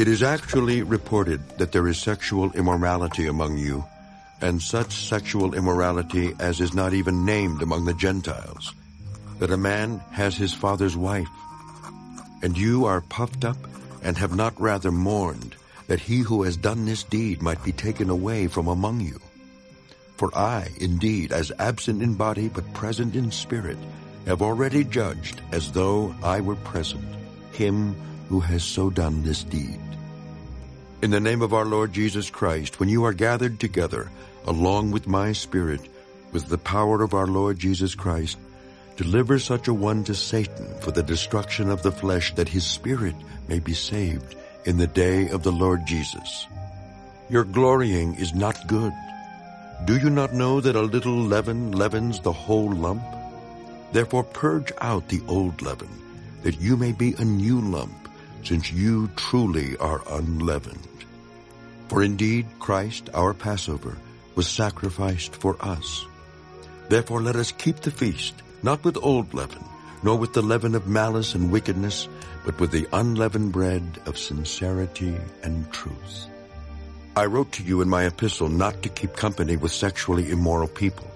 It is actually reported that there is sexual immorality among you, and such sexual immorality as is not even named among the Gentiles, that a man has his father's wife. And you are puffed up and have not rather mourned that he who has done this deed might be taken away from among you. For I, indeed, as absent in body but present in spirit, have already judged as though I were present him who has so done this deed. In the name of our Lord Jesus Christ, when you are gathered together, along with my spirit, with the power of our Lord Jesus Christ, deliver such a one to Satan for the destruction of the flesh, that his spirit may be saved in the day of the Lord Jesus. Your glorying is not good. Do you not know that a little leaven leavens the whole lump? Therefore purge out the old leaven, that you may be a new lump, since you truly are unleavened. For indeed Christ, our Passover, was sacrificed for us. Therefore let us keep the feast, not with old leaven, nor with the leaven of malice and wickedness, but with the unleavened bread of sincerity and truth. I wrote to you in my epistle not to keep company with sexually immoral people.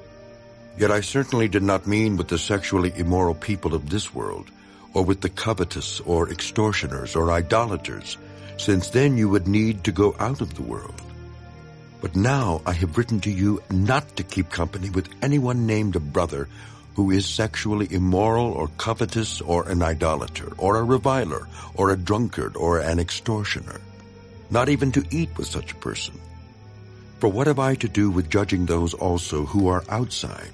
Yet I certainly did not mean with the sexually immoral people of this world, or with the covetous, or extortioners, or idolaters, since then you would need to go out of the world. But now I have written to you not to keep company with anyone named a brother who is sexually immoral or covetous or an idolater or a reviler or a drunkard or an extortioner, not even to eat with such a person. For what have I to do with judging those also who are outside?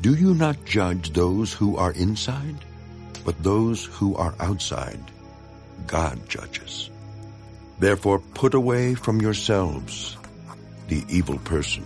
Do you not judge those who are inside? But those who are outside, God judges. Therefore put away from yourselves the evil person.